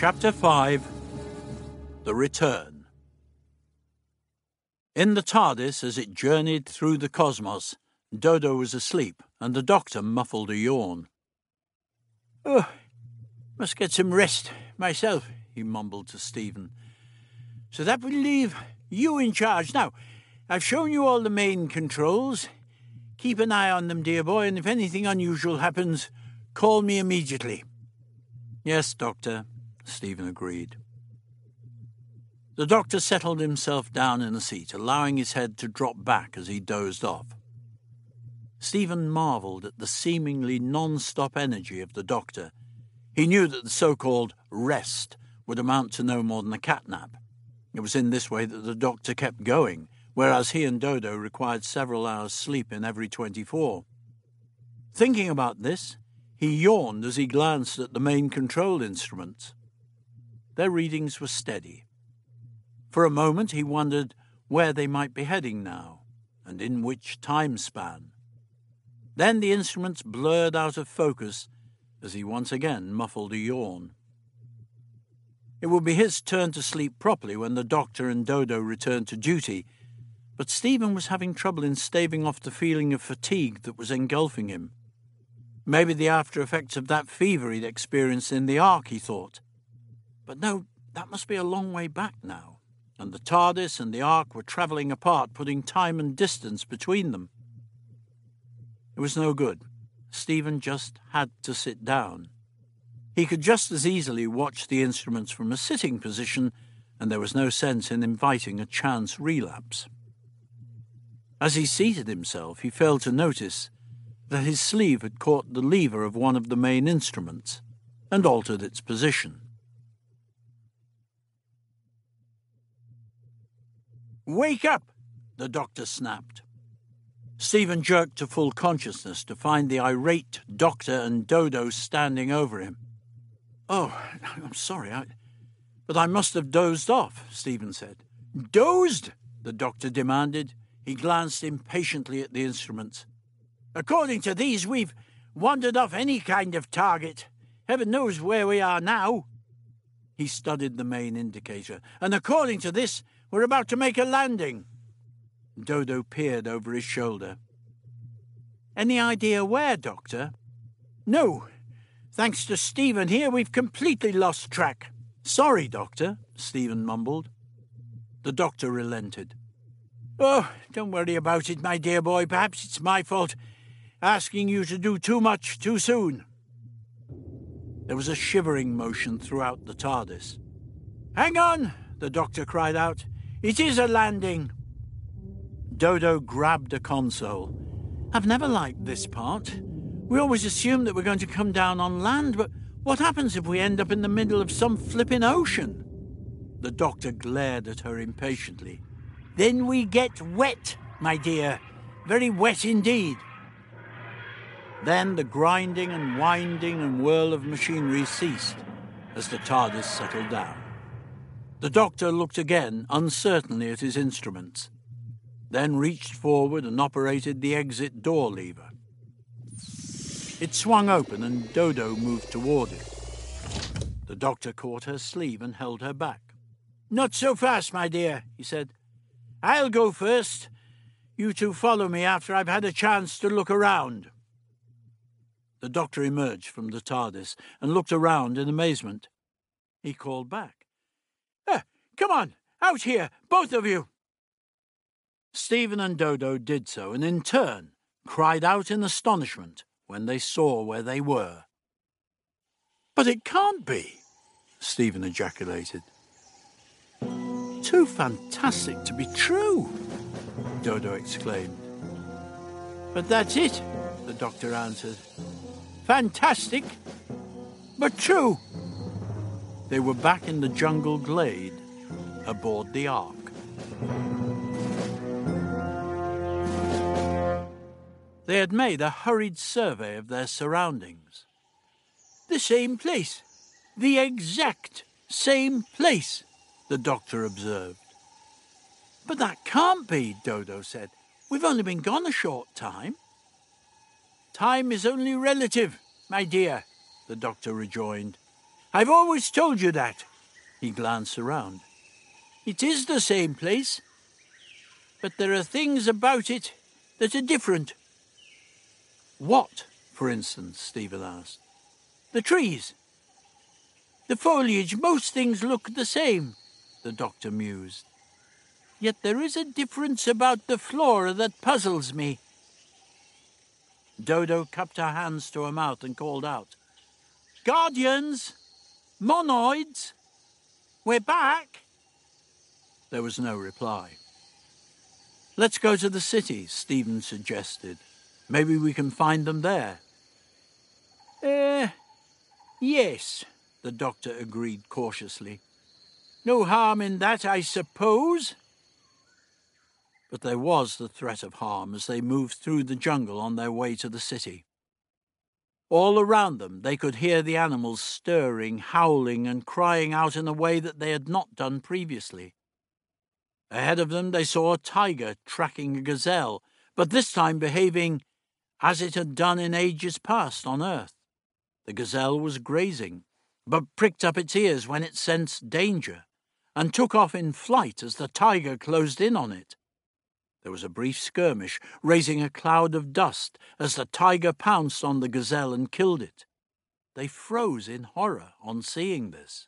Chapter 5 The Return In the TARDIS, as it journeyed through the cosmos, Dodo was asleep, and the doctor muffled a yawn. Oh, must get some rest myself, he mumbled to Stephen. So that will leave you in charge. Now, I've shown you all the main controls. Keep an eye on them, dear boy, and if anything unusual happens, call me immediately. Yes, Doctor, Stephen agreed. The doctor settled himself down in a seat, allowing his head to drop back as he dozed off. Stephen marvelled at the seemingly non stop energy of the doctor. He knew that the so called rest would amount to no more than a cat nap. It was in this way that the doctor kept going, whereas he and Dodo required several hours' sleep in every 24. Thinking about this, he yawned as he glanced at the main control instruments. Their readings were steady. For a moment he wondered where they might be heading now, and in which time span. Then the instruments blurred out of focus as he once again muffled a yawn. It would be his turn to sleep properly when the doctor and Dodo returned to duty, but Stephen was having trouble in staving off the feeling of fatigue that was engulfing him. Maybe the after effects of that fever he'd experienced in the Ark, he thought. But no, that must be a long way back now, and the TARDIS and the Ark were travelling apart, putting time and distance between them. It was no good. Stephen just had to sit down. He could just as easily watch the instruments from a sitting position, and there was no sense in inviting a chance relapse. As he seated himself, he failed to notice that his sleeve had caught the lever of one of the main instruments and altered its position. Wake up! the doctor snapped. Stephen jerked to full consciousness to find the irate doctor and Dodo standing over him. Oh, I'm sorry, I, but I must have dozed off, Stephen said. Dozed? the doctor demanded. He glanced impatiently at the instruments. According to these, we've wandered off any kind of target. Heaven knows where we are now. He studied the main indicator, and according to this, we're about to make a landing. Dodo peered over his shoulder. Any idea where, Doctor? No. Thanks to Stephen here, we've completely lost track. Sorry, Doctor, Stephen mumbled. The doctor relented. Oh, don't worry about it, my dear boy. Perhaps it's my fault asking you to do too much too soon. There was a shivering motion throughout the TARDIS. Hang on, the doctor cried out. It is a landing. Dodo grabbed a console. I've never liked this part. We always assume that we're going to come down on land, but what happens if we end up in the middle of some flippin' ocean? The doctor glared at her impatiently. Then we get wet, my dear. Very wet indeed. Then the grinding and winding and whirl of machinery ceased as the TARDIS settled down. The doctor looked again uncertainly at his instruments then reached forward and operated the exit door lever. It swung open and Dodo moved toward it. The doctor caught her sleeve and held her back. Not so fast, my dear, he said. I'll go first. You two follow me after I've had a chance to look around. The doctor emerged from the TARDIS and looked around in amazement. He called back. Ah, come on, out here, both of you. Stephen and Dodo did so, and in turn cried out in astonishment when they saw where they were. But it can't be, Stephen ejaculated. Too fantastic to be true, Dodo exclaimed. But that's it, the doctor answered. Fantastic, but true. They were back in the jungle glade aboard the Ark. They had made a hurried survey of their surroundings. The same place. The exact same place, the doctor observed. But that can't be, Dodo said. We've only been gone a short time. Time is only relative, my dear, the doctor rejoined. I've always told you that. He glanced around. It is the same place, but there are things about it that are different. What, for instance? Stephen asked. The trees. The foliage, most things look the same, the doctor mused. Yet there is a difference about the flora that puzzles me. Dodo cupped her hands to her mouth and called out, Guardians! Monoids! We're back! There was no reply. Let's go to the city, Stephen suggested. Maybe we can find them there. Eh, yes, the doctor agreed cautiously. No harm in that, I suppose. But there was the threat of harm as they moved through the jungle on their way to the city. All around them, they could hear the animals stirring, howling, and crying out in a way that they had not done previously. Ahead of them, they saw a tiger tracking a gazelle, but this time behaving as it had done in ages past on earth. The gazelle was grazing, but pricked up its ears when it sensed danger, and took off in flight as the tiger closed in on it. There was a brief skirmish, raising a cloud of dust as the tiger pounced on the gazelle and killed it. They froze in horror on seeing this.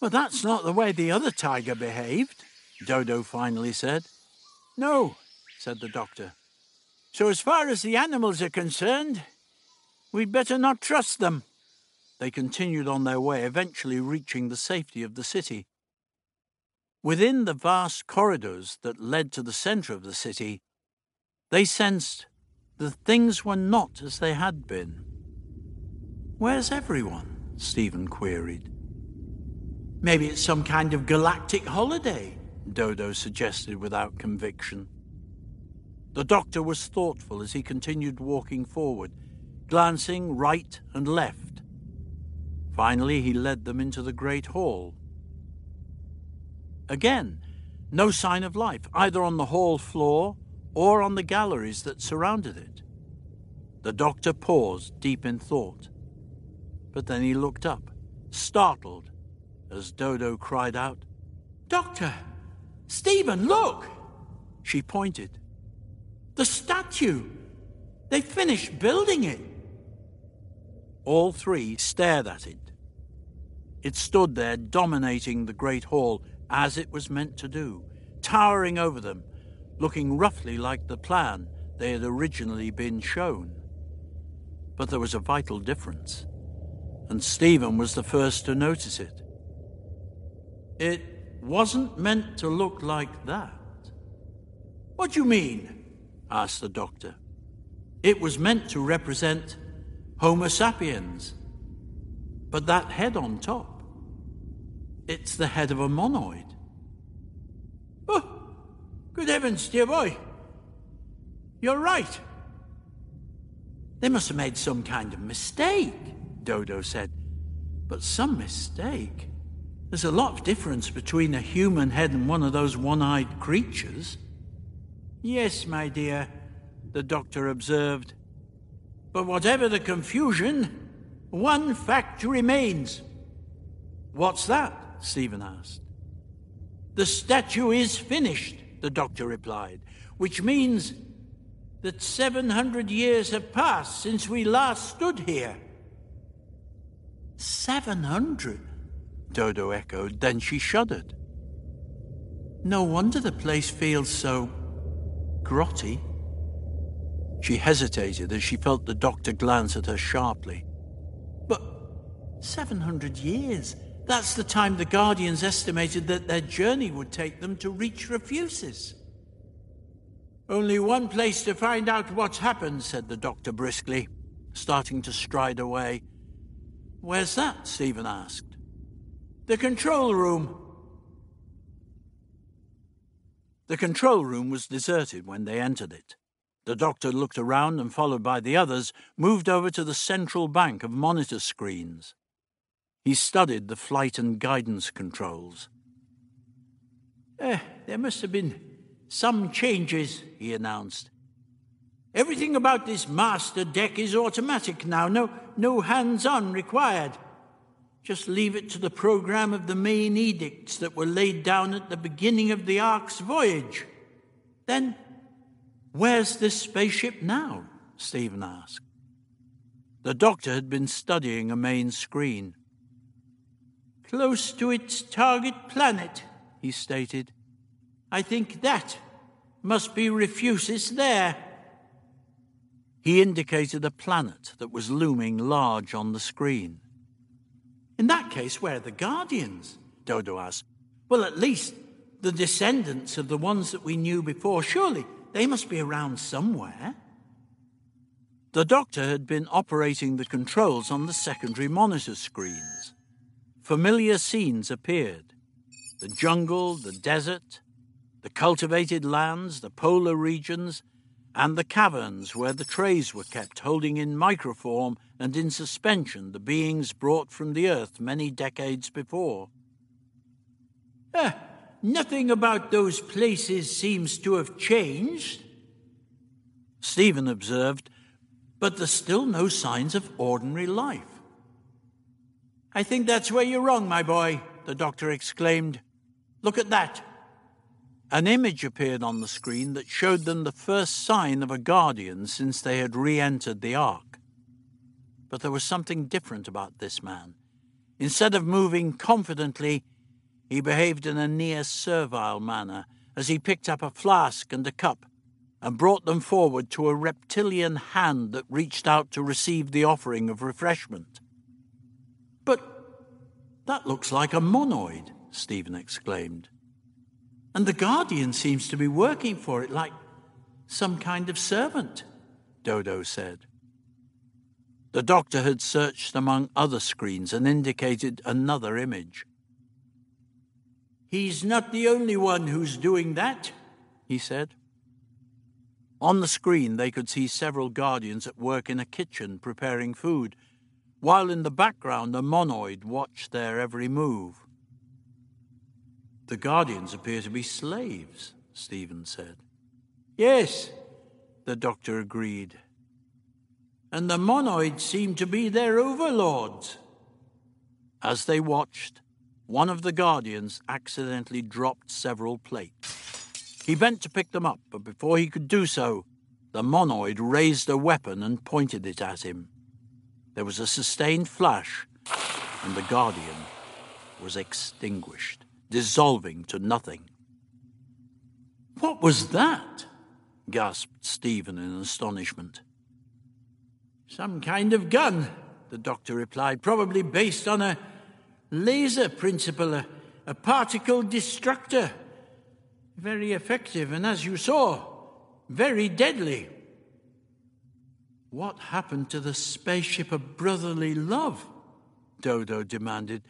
But that's not the way the other tiger behaved, Dodo finally said. No, said the doctor. So as far as the animals are concerned, we'd better not trust them. They continued on their way, eventually reaching the safety of the city. Within the vast corridors that led to the centre of the city, they sensed that things were not as they had been. Where's everyone? Stephen queried. Maybe it's some kind of galactic holiday, Dodo suggested without conviction. The doctor was thoughtful as he continued walking forward, glancing right and left. Finally, he led them into the great hall Again, no sign of life, either on the hall floor or on the galleries that surrounded it. The doctor paused, deep in thought. But then he looked up, startled, as Dodo cried out, Doctor! Stephen, look! She pointed. The statue! They finished building it! All three stared at it. It stood there, dominating the great hall, as it was meant to do, towering over them, looking roughly like the plan they had originally been shown. But there was a vital difference, and Stephen was the first to notice it. It wasn't meant to look like that. What do you mean? asked the doctor. It was meant to represent Homo sapiens, but that head on top it's the head of a monoid. Oh, good heavens, dear boy. You're right. They must have made some kind of mistake, Dodo said. But some mistake? There's a lot of difference between a human head and one of those one eyed creatures. Yes, my dear, the doctor observed. But whatever the confusion, one fact remains. What's that? Stephen asked. The statue is finished, the doctor replied, which means that 700 years have passed since we last stood here. 700? Dodo echoed, then she shuddered. No wonder the place feels so grotty. She hesitated as she felt the doctor glance at her sharply. But 700 years? That's the time the Guardians estimated that their journey would take them to reach Refusis. Only one place to find out what's happened, said the doctor briskly, starting to stride away. Where's that? Stephen asked. The control room. The control room was deserted when they entered it. The doctor looked around and, followed by the others, moved over to the central bank of monitor screens. He studied the flight and guidance controls. Eh, there must have been some changes, he announced. Everything about this master deck is automatic now, no, no hands on required. Just leave it to the program of the main edicts that were laid down at the beginning of the Ark's voyage. Then, where's this spaceship now? Stephen asked. The doctor had been studying a main screen. Close to its target planet, he stated. I think that must be Refusis there. He indicated a planet that was looming large on the screen. In that case, where are the Guardians? Dodo asked. Well, at least the descendants of the ones that we knew before. Surely they must be around somewhere. The doctor had been operating the controls on the secondary monitor screens. Familiar scenes appeared the jungle, the desert, the cultivated lands, the polar regions, and the caverns where the trays were kept holding in microform and in suspension the beings brought from the earth many decades before. Ah, nothing about those places seems to have changed, Stephen observed, but there's still no signs of ordinary life. I think that's where you're wrong, my boy, the doctor exclaimed. Look at that. An image appeared on the screen that showed them the first sign of a guardian since they had re entered the Ark. But there was something different about this man. Instead of moving confidently, he behaved in a near servile manner as he picked up a flask and a cup and brought them forward to a reptilian hand that reached out to receive the offering of refreshment. But that looks like a monoid, Stephen exclaimed. And the Guardian seems to be working for it like some kind of servant, Dodo said. The doctor had searched among other screens and indicated another image. He's not the only one who's doing that, he said. On the screen, they could see several guardians at work in a kitchen preparing food, while in the background, a monoid watched their every move. The Guardians appear to be slaves, Stephen said. Yes, the doctor agreed. And the monoids seem to be their overlords. As they watched, one of the Guardians accidentally dropped several plates. He bent to pick them up, but before he could do so, the monoid raised a weapon and pointed it at him. There was a sustained flash, and the Guardian was extinguished dissolving to nothing. What was that? gasped Stephen in astonishment. Some kind of gun, the doctor replied, probably based on a laser principle, a, a particle destructor. Very effective, and as you saw, very deadly. What happened to the spaceship of brotherly love? Dodo demanded,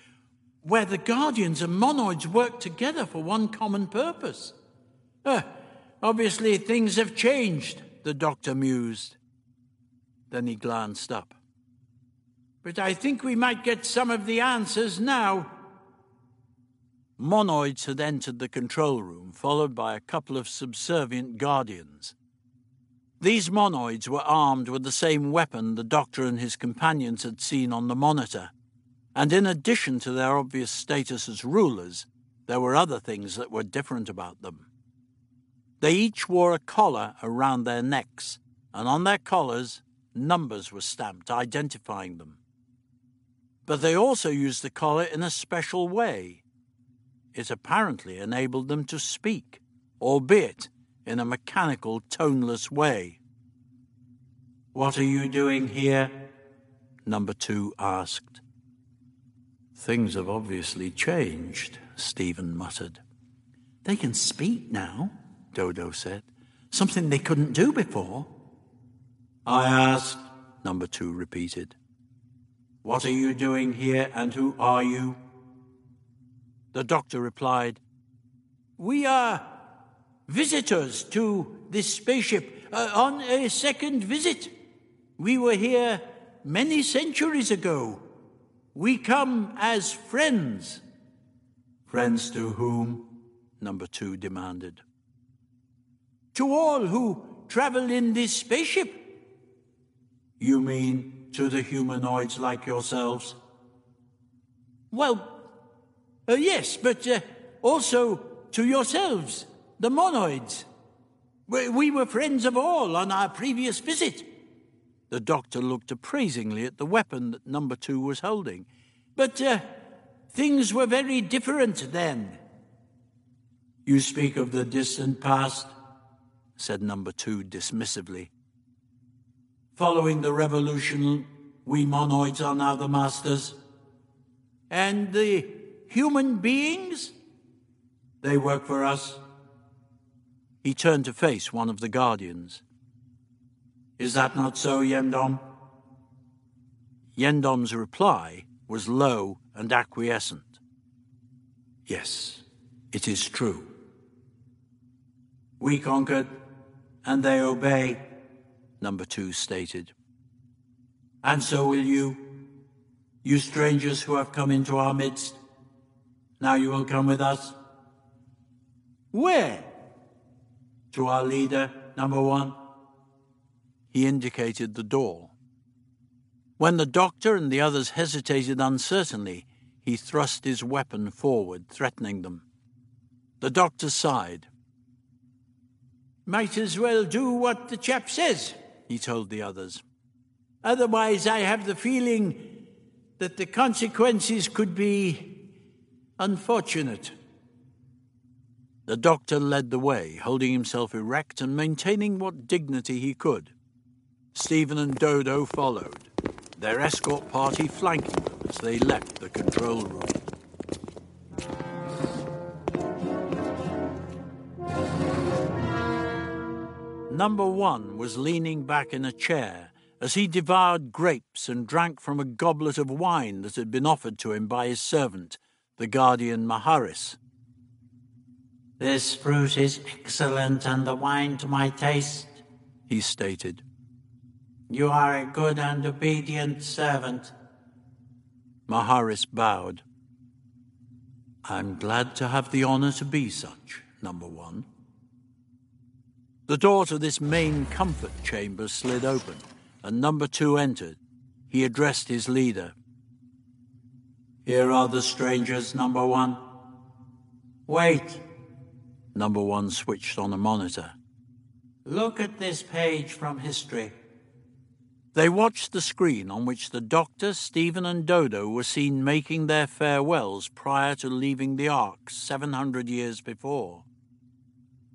where the Guardians and Monoids work together for one common purpose. Uh, obviously, things have changed, the doctor mused. Then he glanced up. But I think we might get some of the answers now. Monoids had entered the control room, followed by a couple of subservient guardians. These monoids were armed with the same weapon the doctor and his companions had seen on the monitor and in addition to their obvious status as rulers, there were other things that were different about them. They each wore a collar around their necks, and on their collars, numbers were stamped identifying them. But they also used the collar in a special way. It apparently enabled them to speak, albeit in a mechanical, toneless way. What are you doing here? Number two asked. Things have obviously changed, Stephen muttered. They can speak now, Dodo said. Something they couldn't do before. I asked, number two repeated. What are you doing here and who are you? The doctor replied, We are visitors to this spaceship uh, on a second visit. We were here many centuries ago. We come as friends. Friends to whom? Number two demanded. To all who travel in this spaceship. You mean to the humanoids like yourselves? Well, uh, yes, but uh, also to yourselves, the monoids. We, we were friends of all on our previous visit. The doctor looked appraisingly at the weapon that number two was holding. But uh, things were very different then. You speak of the distant past, said number two dismissively. Following the revolution, we monoids are now the masters. And the human beings? They work for us. He turned to face one of the guardians. Is that not so, Yendom? Yendom's reply was low and acquiescent. Yes, it is true. We conquered, and they obey, number two stated. And so will you, you strangers who have come into our midst. Now you will come with us. Where? To our leader, number one. He indicated the door. When the doctor and the others hesitated uncertainly, he thrust his weapon forward, threatening them. The doctor sighed. Might as well do what the chap says, he told the others. Otherwise, I have the feeling that the consequences could be unfortunate. The doctor led the way, holding himself erect and maintaining what dignity he could. Stephen and Dodo followed, their escort party flanking them as they left the control room. Number one was leaning back in a chair as he devoured grapes and drank from a goblet of wine that had been offered to him by his servant, the guardian Maharis. This fruit is excellent and the wine to my taste, he stated. You are a good and obedient servant. Maharis bowed. I'm glad to have the honor to be such, number one. The door to this main comfort chamber slid open, and number two entered. He addressed his leader. Here are the strangers, number one. Wait. Number one switched on a monitor. Look at this page from history. They watched the screen on which the Doctor, Stephen, and Dodo were seen making their farewells prior to leaving the Ark 700 years before.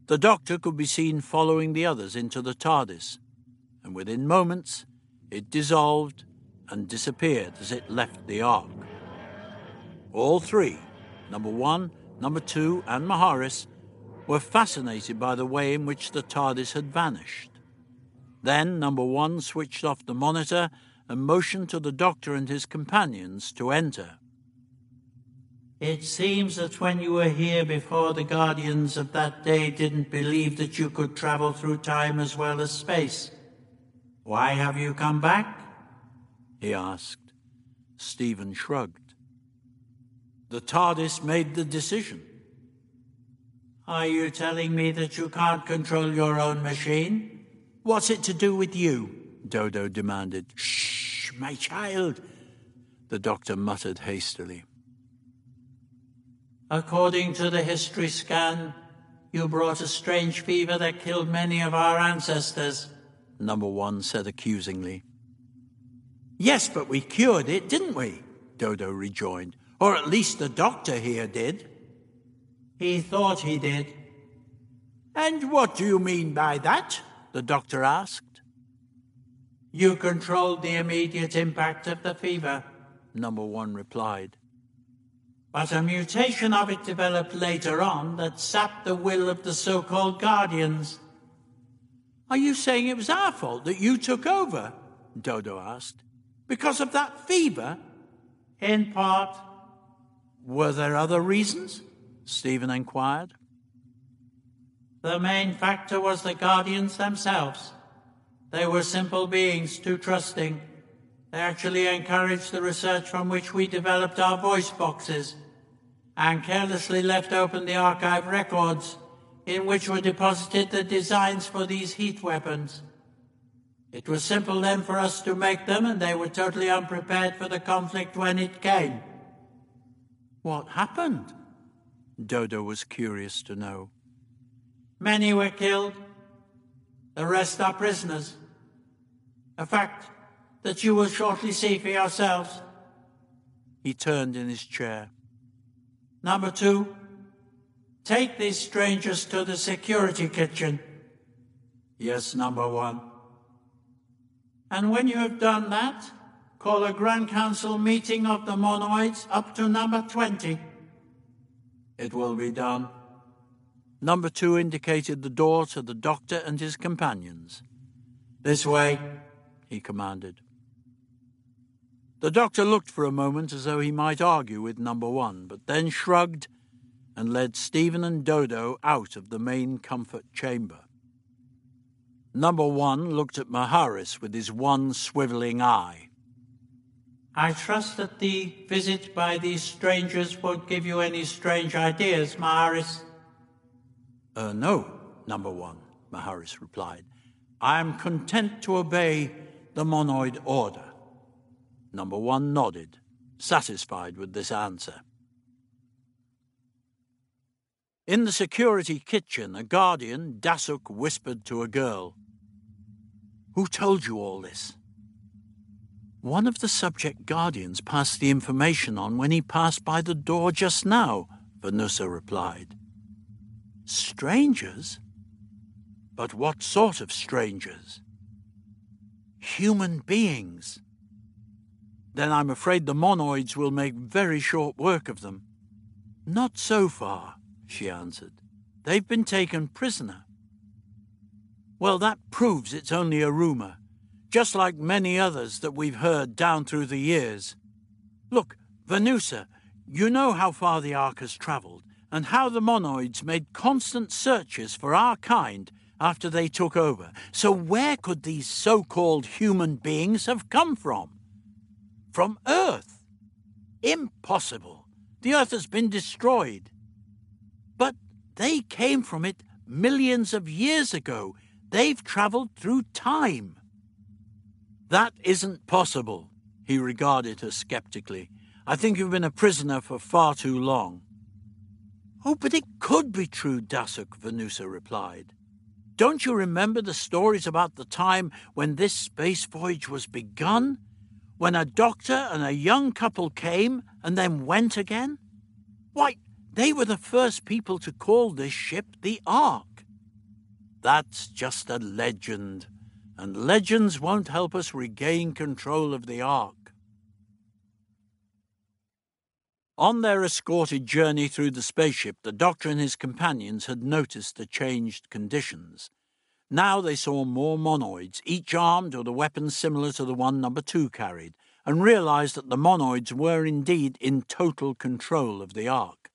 The Doctor could be seen following the others into the TARDIS, and within moments it dissolved and disappeared as it left the Ark. All three, number one, number two, and Maharis, were fascinated by the way in which the TARDIS had vanished. Then number one switched off the monitor and motioned to the doctor and his companions to enter. It seems that when you were here before, the guardians of that day didn't believe that you could travel through time as well as space. Why have you come back? he asked. Stephen shrugged. The TARDIS made the decision. Are you telling me that you can't control your own machine? What's it to do with you? Dodo demanded. Shh, my child, the doctor muttered hastily. According to the history scan, you brought a strange fever that killed many of our ancestors, number one said accusingly. Yes, but we cured it, didn't we? Dodo rejoined. Or at least the doctor here did. He thought he did. And what do you mean by that? the doctor asked. You controlled the immediate impact of the fever, number one replied. But a mutation of it developed later on that sapped the will of the so called guardians. Are you saying it was our fault that you took over? Dodo asked. Because of that fever? In part. Were there other reasons? Stephen inquired. The main factor was the Guardians themselves. They were simple beings, too trusting. They actually encouraged the research from which we developed our voice boxes and carelessly left open the archive records in which were deposited the designs for these heat weapons. It was simple then for us to make them, and they were totally unprepared for the conflict when it came. What happened? Dodo was curious to know. Many were killed. The rest are prisoners. A fact that you will shortly see for yourselves. He turned in his chair. Number two, take these strangers to the security kitchen. Yes, number one. And when you have done that, call a Grand Council meeting of the monoids up to number 20. It will be done. Number two indicated the door to the doctor and his companions. This way, he commanded. The doctor looked for a moment as though he might argue with number one, but then shrugged and led Stephen and Dodo out of the main comfort chamber. Number one looked at Maharis with his one swivelling eye. I trust that the visit by these strangers won't give you any strange ideas, Maharis. Uh, no, number one, Maharis replied. I am content to obey the monoid order. Number one nodded, satisfied with this answer. In the security kitchen, a guardian, Dasuk, whispered to a girl. Who told you all this? One of the subject guardians passed the information on when he passed by the door just now, Venussa replied. Strangers? But what sort of strangers? Human beings. Then I'm afraid the monoids will make very short work of them. Not so far, she answered. They've been taken prisoner. Well, that proves it's only a rumor just like many others that we've heard down through the years. Look, Venussa, you know how far the Ark has travelled, and how the monoids made constant searches for our kind after they took over. So where could these so-called human beings have come from? From Earth? Impossible. The Earth has been destroyed. But they came from it millions of years ago. They've travelled through time. That isn't possible, he regarded her skeptically. I think you've been a prisoner for far too long. Oh, but it could be true, Dasuk, Venussa replied. Don't you remember the stories about the time when this space voyage was begun? When a doctor and a young couple came and then went again? Why, they were the first people to call this ship the Ark. That's just a legend, and legends won't help us regain control of the Ark. On their escorted journey through the spaceship, the Doctor and his companions had noticed the changed conditions. Now they saw more monoids, each armed with a weapon similar to the one number two carried, and realized that the monoids were indeed in total control of the Ark.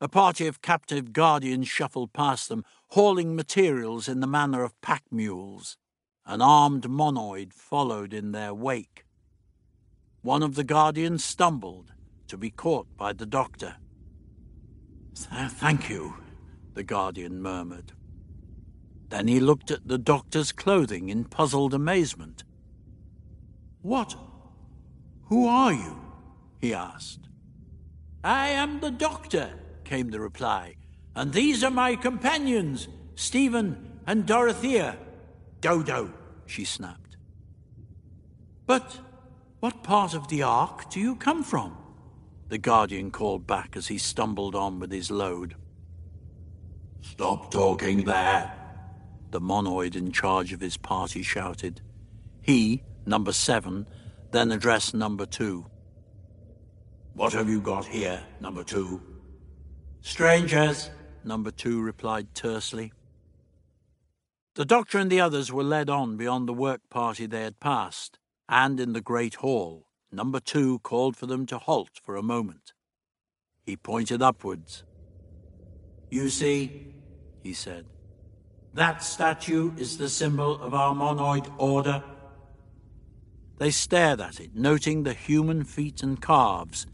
A party of captive guardians shuffled past them, hauling materials in the manner of pack mules. An armed monoid followed in their wake. One of the guardians stumbled, to be caught by the doctor. Thank you, the guardian murmured. Then he looked at the doctor's clothing in puzzled amazement. What? Who are you? he asked. I am the doctor, came the reply, and these are my companions, Stephen and Dorothea. Dodo, she snapped. But what part of the Ark do you come from? The Guardian called back as he stumbled on with his load. Stop talking there, the monoid in charge of his party shouted. He, number seven, then addressed number two. What have you got here, number two? Strangers, number two replied tersely. The doctor and the others were led on beyond the work party they had passed, and in the great hall, number two called for them to halt for a moment. He pointed upwards. You see, he said, that statue is the symbol of our monoid order. They stared at it, noting the human feet and calves,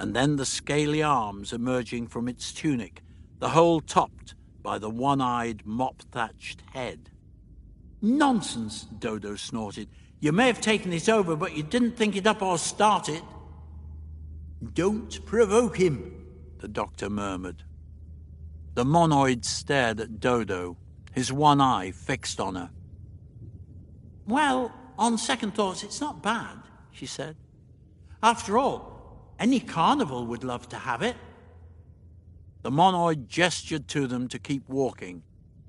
and then the scaly arms emerging from its tunic, the whole topped by the one eyed, mop thatched head. Nonsense, Dodo snorted. You may have taken it over, but you didn't think it up or start it. Don't provoke him, the doctor murmured. The monoid stared at Dodo, his one eye fixed on her. Well, on second thoughts, it's not bad, she said. After all, any carnival would love to have it. The monoid gestured to them to keep walking,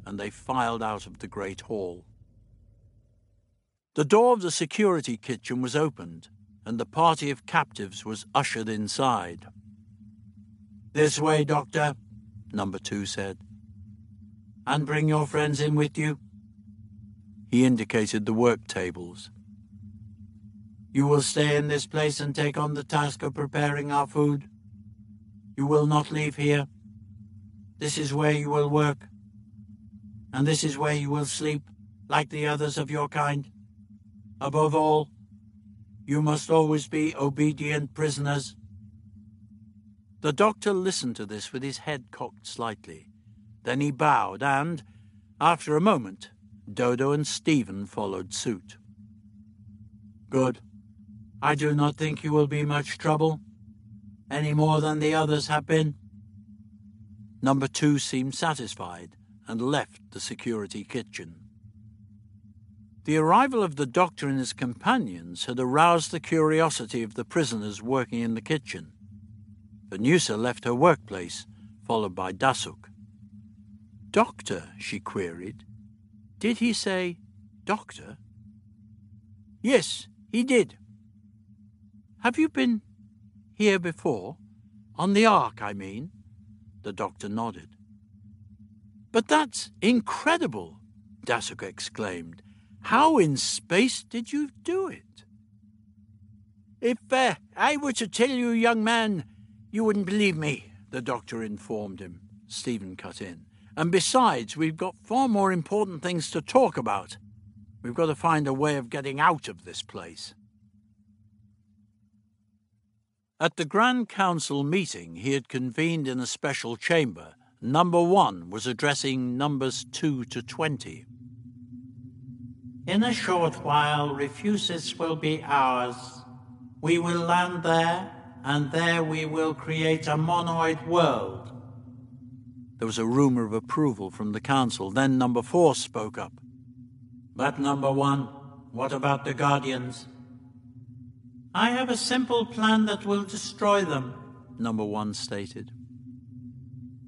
and they filed out of the great hall. The door of the security kitchen was opened, and the party of captives was ushered inside. This way, Doctor, number two said. And bring your friends in with you. He indicated the work tables. You will stay in this place and take on the task of preparing our food. You will not leave here. This is where you will work. And this is where you will sleep, like the others of your kind. Above all, you must always be obedient prisoners. The doctor listened to this with his head cocked slightly. Then he bowed, and, after a moment, Dodo and Stephen followed suit. Good. I do not think you will be much trouble, any more than the others have been. Number two seemed satisfied and left the security kitchen. The arrival of the doctor and his companions had aroused the curiosity of the prisoners working in the kitchen. Venussa left her workplace, followed by Dasuk. Doctor, she queried. Did he say doctor? Yes, he did. Have you been here before? On the Ark, I mean? The doctor nodded. But that's incredible, Dasuk exclaimed. How in space did you do it? If uh, I were to tell you, young man, you wouldn't believe me, the doctor informed him. Stephen cut in. And besides, we've got far more important things to talk about. We've got to find a way of getting out of this place. At the Grand Council meeting he had convened in a special chamber, number one was addressing numbers two to twenty. In a short while, Refusis will be ours. We will land there, and there we will create a monoid world. There was a rumor of approval from the council. Then number four spoke up. But number one, what about the Guardians? I have a simple plan that will destroy them, number one stated.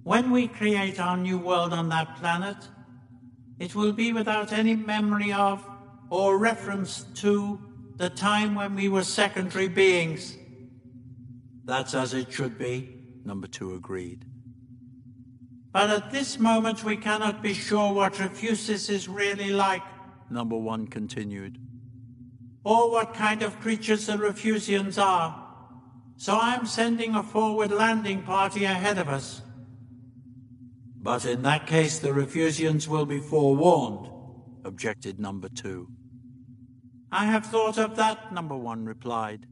When we create our new world on that planet, it will be without any memory of or reference to the time when we were secondary beings. That's as it should be, number two agreed. But at this moment we cannot be sure what Refusis is really like, number one continued. Or what kind of creatures the Refusians are. So I'm sending a forward landing party ahead of us. But in that case, the Refusians will be forewarned, objected number two. I have thought of that, number one replied.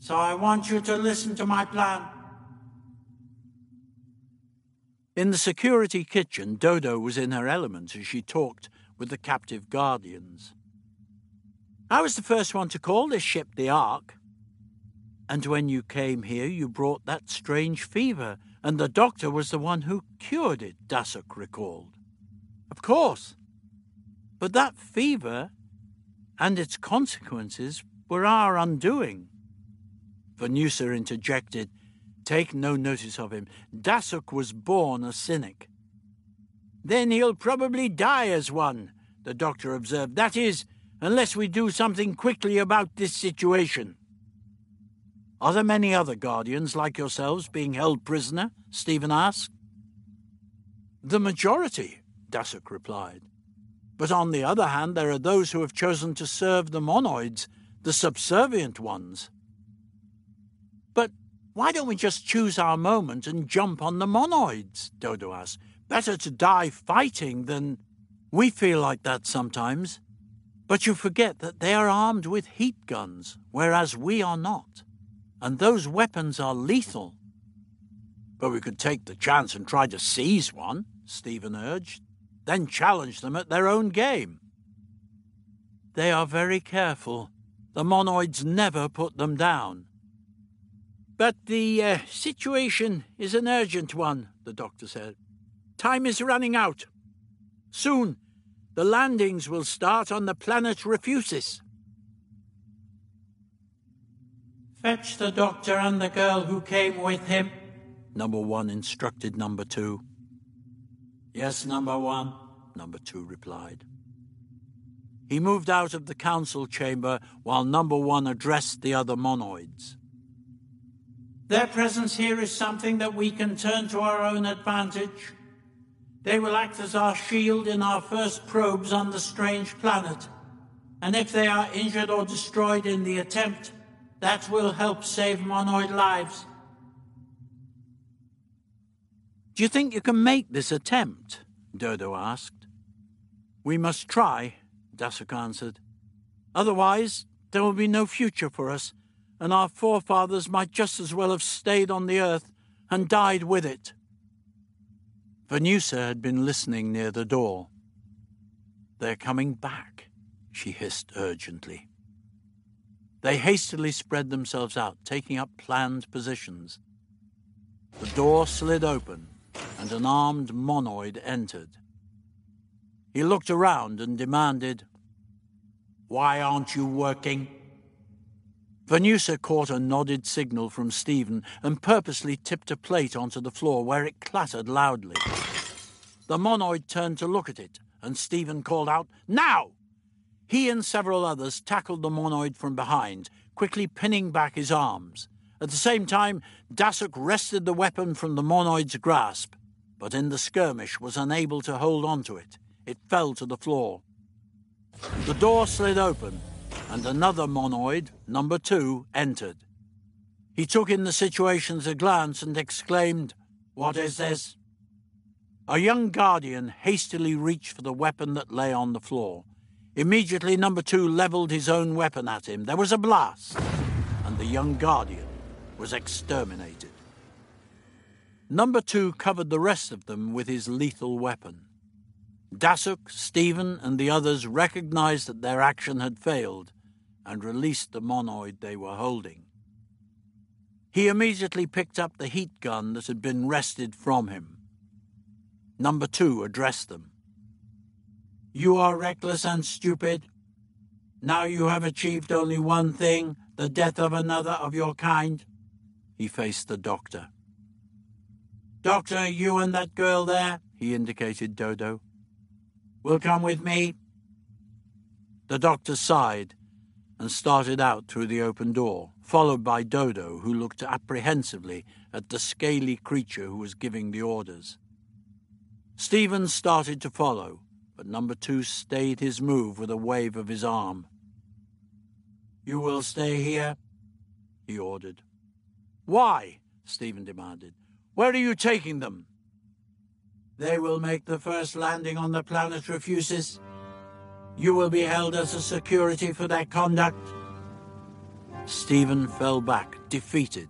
So I want you to listen to my plan. In the security kitchen, Dodo was in her element as she talked with the captive guardians. I was the first one to call this ship the Ark. And when you came here, you brought that strange fever and the doctor was the one who cured it, Dasuk recalled. Of course. But that fever and its consequences were our undoing. Venussa interjected, Take no notice of him. Dasuk was born a cynic. Then he'll probably die as one, the doctor observed. That is, unless we do something quickly about this situation. Are there many other guardians like yourselves being held prisoner? Stephen asked. The majority, Dasuk replied. But on the other hand, there are those who have chosen to serve the monoids, the subservient ones. But why don't we just choose our moment and jump on the monoids? Dodo asked. Better to die fighting than. We feel like that sometimes. But you forget that they are armed with heat guns, whereas we are not and those weapons are lethal. But we could take the chance and try to seize one, Stephen urged, then challenge them at their own game. They are very careful. The monoids never put them down. But the uh, situation is an urgent one, the doctor said. Time is running out. Soon, the landings will start on the planet Refusis. Fetch the doctor and the girl who came with him. Number one instructed number two. Yes, number one, number two replied. He moved out of the council chamber while number one addressed the other monoids. Their presence here is something that we can turn to our own advantage. They will act as our shield in our first probes on the strange planet. And if they are injured or destroyed in the attempt, that will help save monoid lives. Do you think you can make this attempt? Dodo asked. We must try, Dassuk answered. Otherwise, there will be no future for us, and our forefathers might just as well have stayed on the earth and died with it. Venussa had been listening near the door. They're coming back, she hissed urgently. They hastily spread themselves out, taking up planned positions. The door slid open, and an armed monoid entered. He looked around and demanded, Why aren't you working? Venussa caught a nodded signal from Steven and purposely tipped a plate onto the floor where it clattered loudly. The monoid turned to look at it, and Steven called out, Now! He and several others tackled the monoid from behind, quickly pinning back his arms. At the same time, Dassuk wrested the weapon from the monoid's grasp, but in the skirmish was unable to hold on to it. It fell to the floor. The door slid open, and another monoid, number two, entered. He took in the situation at a glance and exclaimed, What is this? A young guardian hastily reached for the weapon that lay on the floor. Immediately, number two leveled his own weapon at him. There was a blast, and the young guardian was exterminated. Number two covered the rest of them with his lethal weapon. Dassuk, Steven, and the others recognized that their action had failed and released the monoid they were holding. He immediately picked up the heat gun that had been wrested from him. Number two addressed them. You are reckless and stupid. Now you have achieved only one thing the death of another of your kind. He faced the doctor. Doctor, you and that girl there, he indicated Dodo, will come with me. The doctor sighed and started out through the open door, followed by Dodo, who looked apprehensively at the scaly creature who was giving the orders. Steven started to follow, but number two stayed his move with a wave of his arm. You will stay here? he ordered. Why? Steven demanded. Where are you taking them? They will make the first landing on the planet Refusis. You will be held as a security for their conduct. Steven fell back, defeated,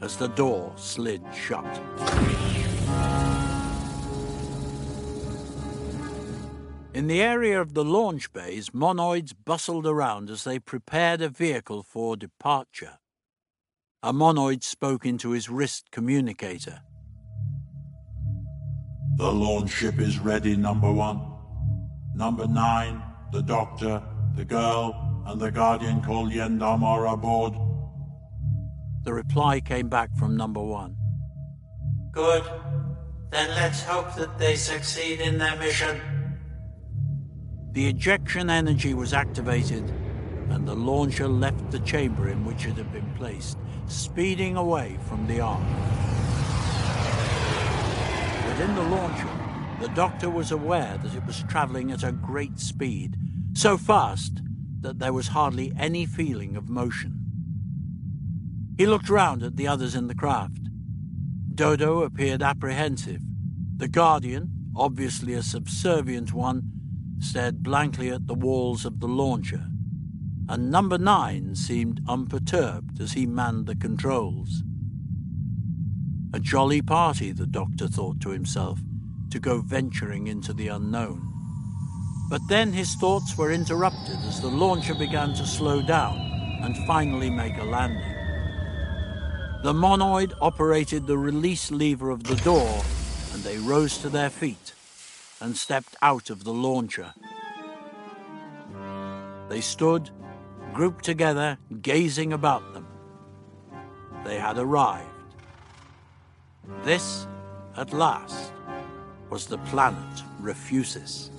as the door slid shut. In the area of the launch bays, monoids bustled around as they prepared a vehicle for departure. A monoid spoke into his wrist communicator. The launch ship is ready, number one. Number nine, the doctor, the girl, and the guardian called Yendom are aboard. The reply came back from number one. Good. Then let's hope that they succeed in their mission. The ejection energy was activated, and the launcher left the chamber in which it had been placed, speeding away from the Ark. Within the launcher, the doctor was aware that it was traveling at a great speed, so fast that there was hardly any feeling of motion. He looked round at the others in the craft. Dodo appeared apprehensive. The Guardian, obviously a subservient one, stared blankly at the walls of the launcher, and Number Nine seemed unperturbed as he manned the controls. A jolly party, the doctor thought to himself, to go venturing into the unknown. But then his thoughts were interrupted as the launcher began to slow down and finally make a landing. The monoid operated the release lever of the door, and they rose to their feet and stepped out of the launcher. They stood, grouped together, gazing about them. They had arrived. This, at last, was the planet Refusis.